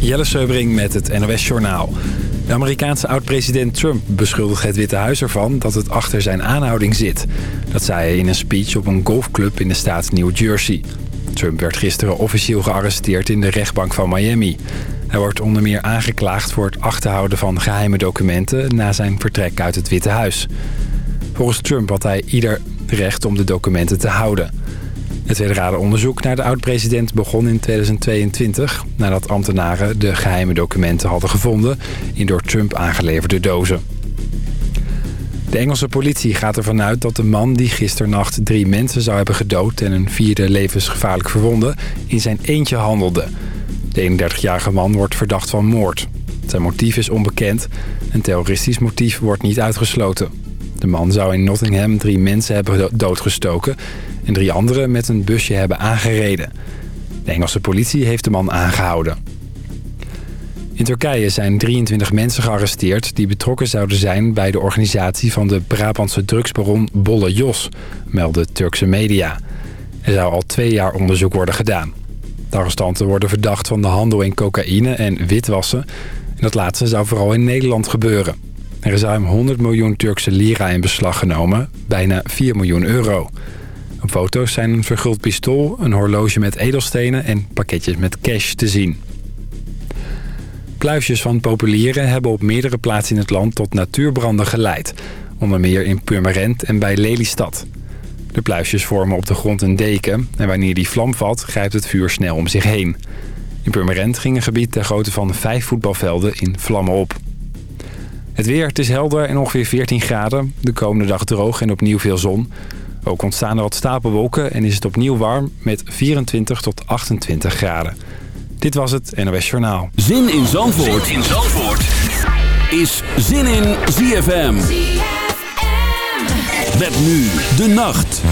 Jelle Seubring met het NOS Journaal. De Amerikaanse oud-president Trump beschuldigt het Witte Huis ervan dat het achter zijn aanhouding zit. Dat zei hij in een speech op een golfclub in de staat New Jersey. Trump werd gisteren officieel gearresteerd in de rechtbank van Miami. Hij wordt onder meer aangeklaagd voor het achterhouden van geheime documenten... na zijn vertrek uit het Witte Huis. Volgens Trump had hij ieder recht om de documenten te houden. Het federale onderzoek naar de oud-president begon in 2022... nadat ambtenaren de geheime documenten hadden gevonden... in door Trump aangeleverde dozen. De Engelse politie gaat ervan uit dat de man die gisternacht drie mensen zou hebben gedood... en een vierde levensgevaarlijk verwonden, in zijn eentje handelde. De 31-jarige man wordt verdacht van moord. Zijn motief is onbekend. Een terroristisch motief wordt niet uitgesloten. De man zou in Nottingham drie mensen hebben doodgestoken... en drie anderen met een busje hebben aangereden. De Engelse politie heeft de man aangehouden. In Turkije zijn 23 mensen gearresteerd... die betrokken zouden zijn bij de organisatie van de Brabantse drugsbaron Bolle Jos... melden Turkse media. Er zou al twee jaar onderzoek worden gedaan. De arrestanten worden verdacht van de handel in cocaïne en witwassen. En dat laatste zou vooral in Nederland gebeuren. Er is ruim 100 miljoen Turkse lira in beslag genomen, bijna 4 miljoen euro. Foto's zijn een verguld pistool, een horloge met edelstenen en pakketjes met cash te zien. Pluisjes van populieren hebben op meerdere plaatsen in het land tot natuurbranden geleid. Onder meer in Purmerend en bij Lelystad. De pluisjes vormen op de grond een deken en wanneer die vlam valt grijpt het vuur snel om zich heen. In Purmerend ging een gebied ter grootte van vijf voetbalvelden in vlammen op. Het weer, het is helder en ongeveer 14 graden. De komende dag droog en opnieuw veel zon. Ook ontstaan er wat stapelwolken en is het opnieuw warm met 24 tot 28 graden. Dit was het NOS Journaal. Zin in Zandvoort, zin in Zandvoort. is Zin in ZFM. Met nu de nacht.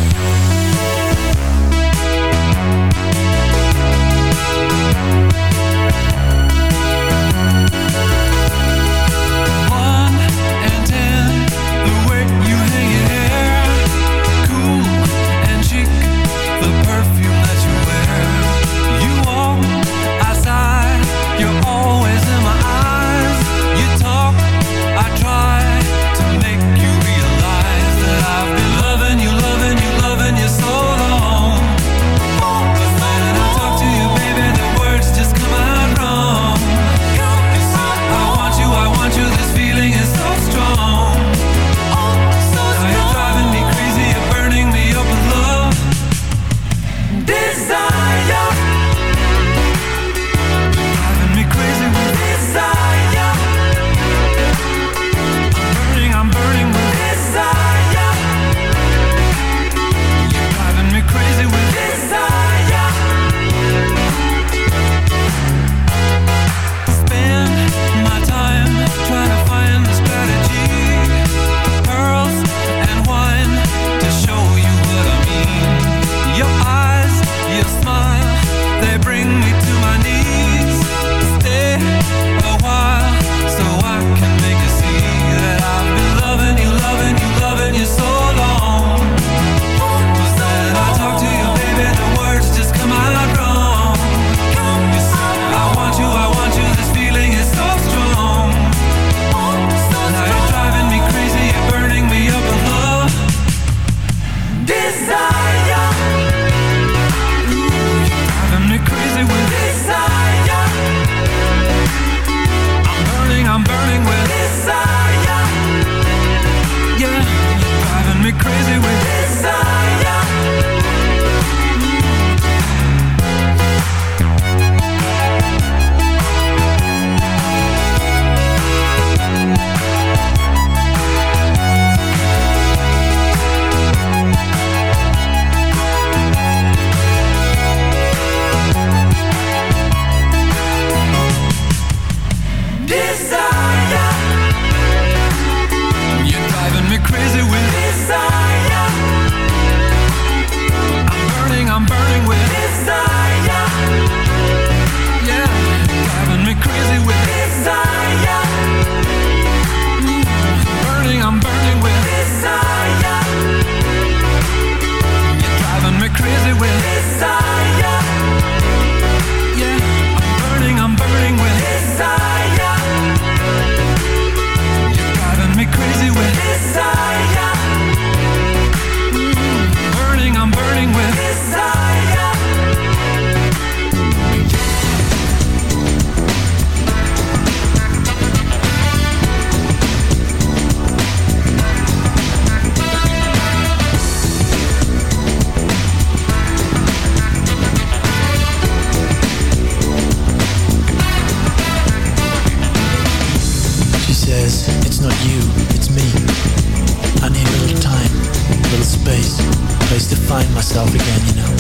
Find myself again, you know.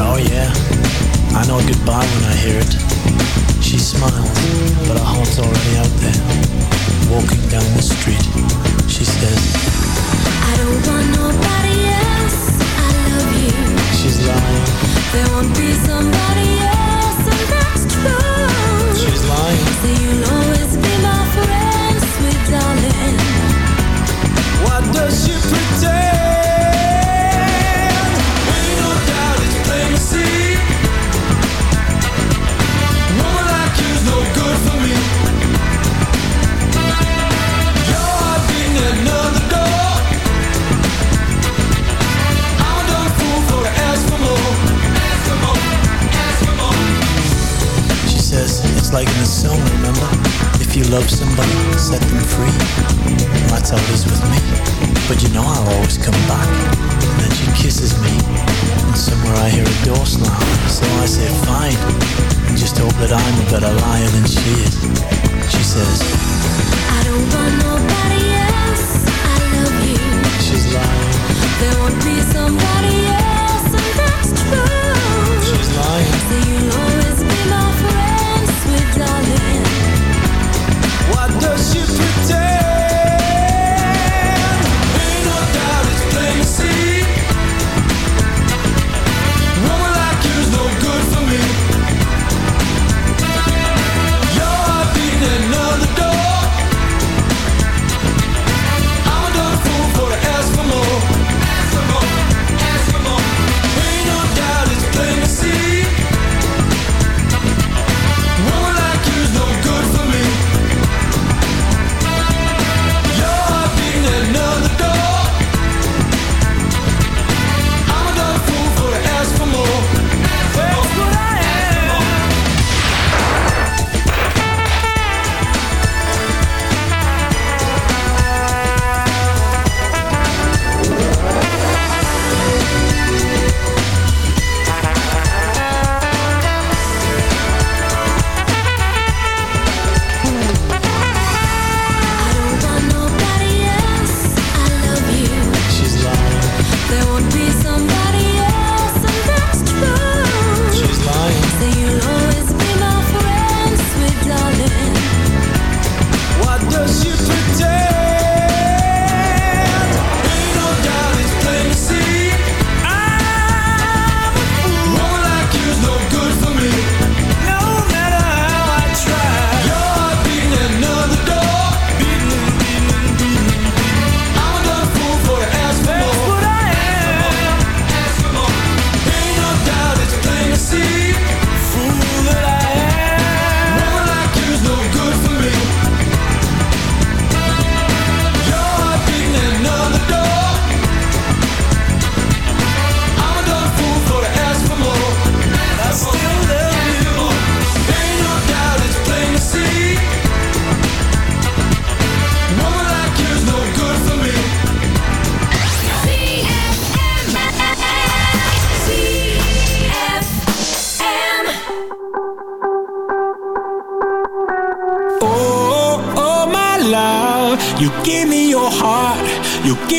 Oh yeah, I know goodbye when I hear it. She smiles, but her heart's already out there. Walking down the street, she says, I don't want nobody else, I love you. She's lying. There won't be somebody else, and that's true. She's lying. So you'll always be my friend, sweet darling. What does she pretend? Love somebody, set them free. That's how it is with me. But you know I'll always come back. And then she kisses me. And somewhere I hear a door slam. So I say fine. And just hope that I'm a better liar than she is. She says, I don't want nobody else, I love you. she's lying. There won't be somebody else, and that's true. She's lying. So you'll always be my friend, sweet darling. What does she pretend?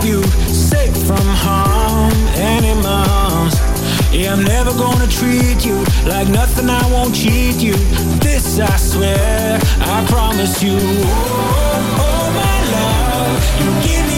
keep you safe from harm arms. Yeah, I'm never gonna treat you like nothing. I won't cheat you. This I swear, I promise you. Oh, oh, oh my love, you give me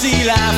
see life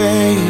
Face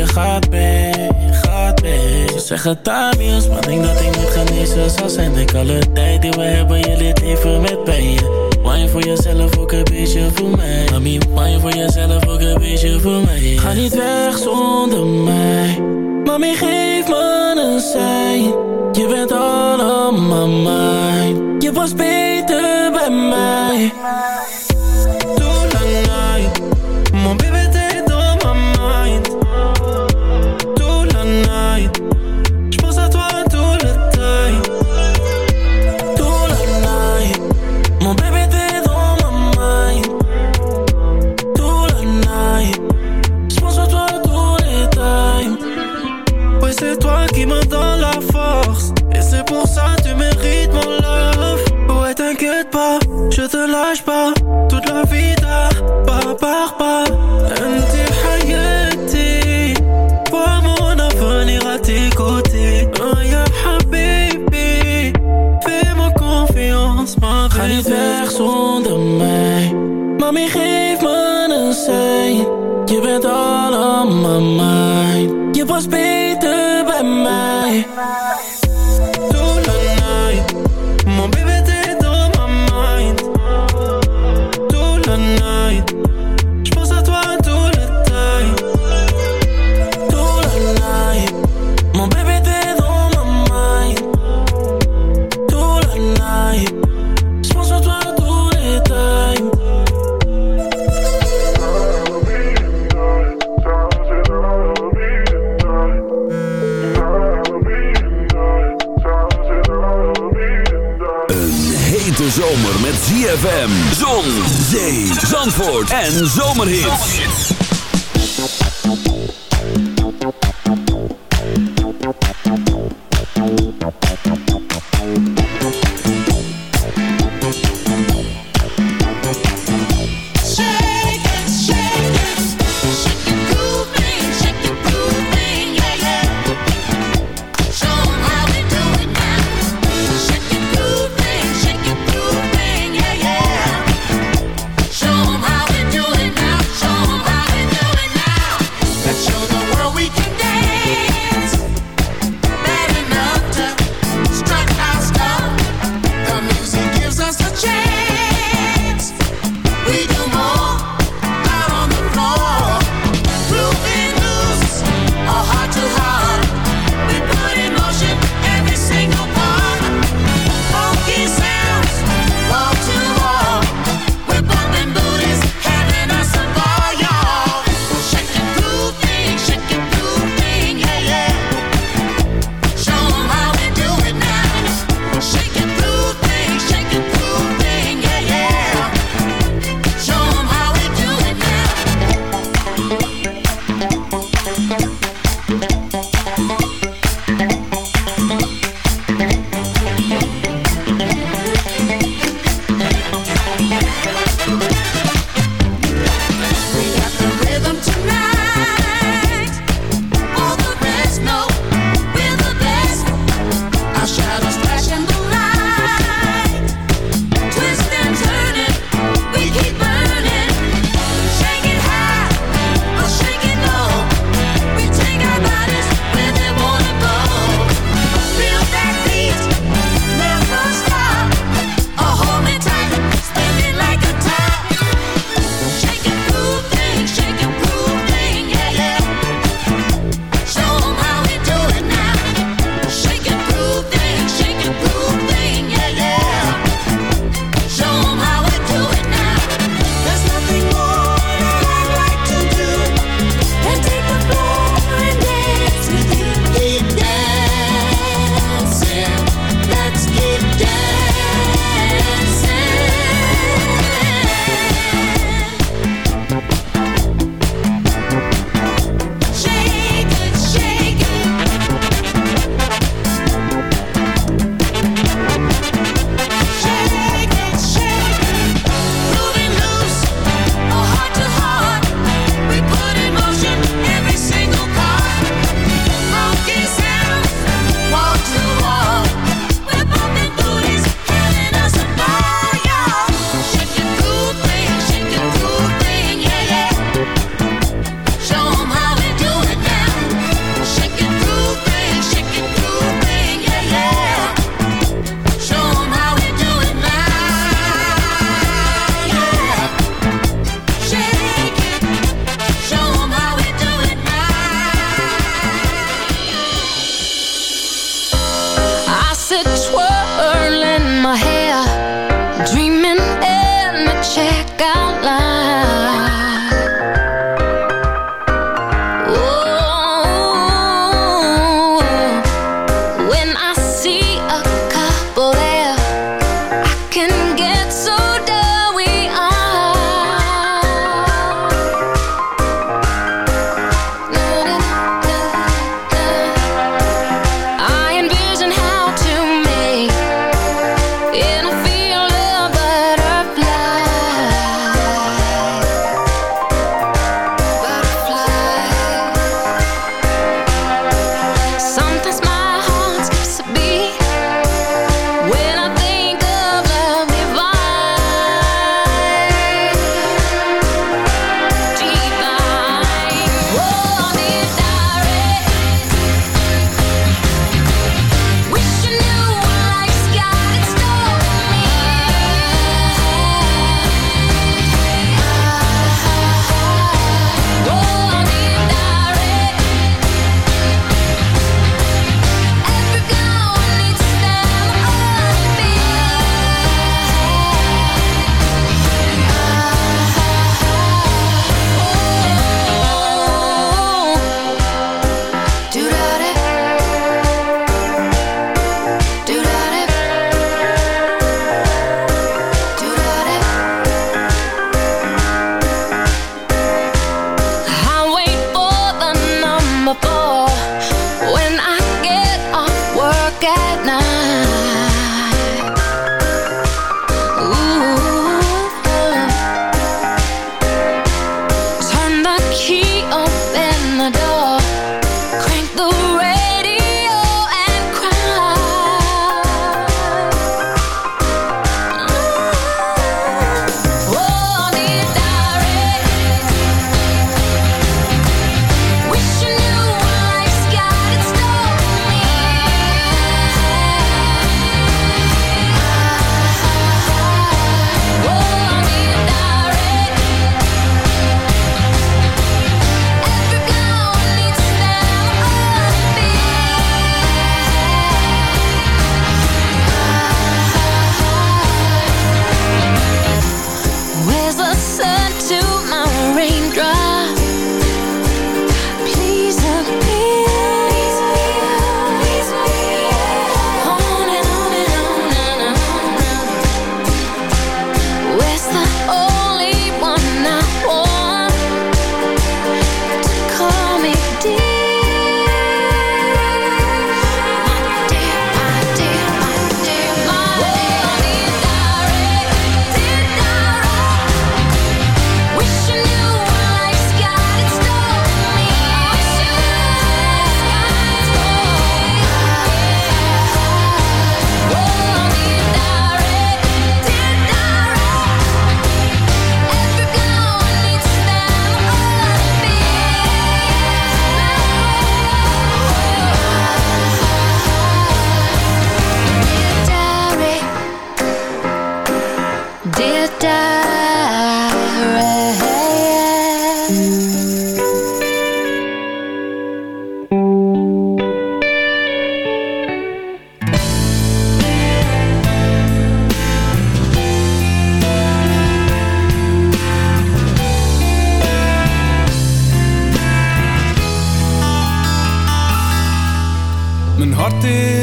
je gaat mee, gaat mee Ze zeggen daarmee maar denk dat ik niet gaan Zal zijn denk alle tijd die we hebben, je leert even met pijn Wine voor jezelf, ook een beetje voor mij. Mami, wine voor jezelf, ook een beetje voor mij. Ga niet weg zonder mij. Mami, geef me een sein Je bent allemaal mijn Je was beter bij mij. nos vemos en zomerhits.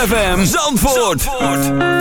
ZFM Zandvoort.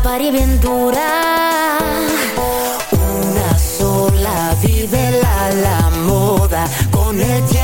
la pari bien dura. Una sola, vive la moda con el tiempo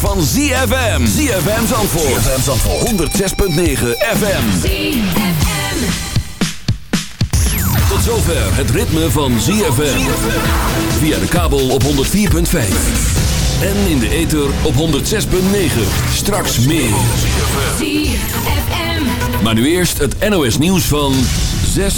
zomer van ZFM. ZFM Zandvoort. ZFM Zandvoort. 106.9 FM. Tot zover het ritme van ZFM. Via de kabel op 104.5. En in de ether op 106.9. Straks meer. Maar nu eerst het NOS nieuws van 6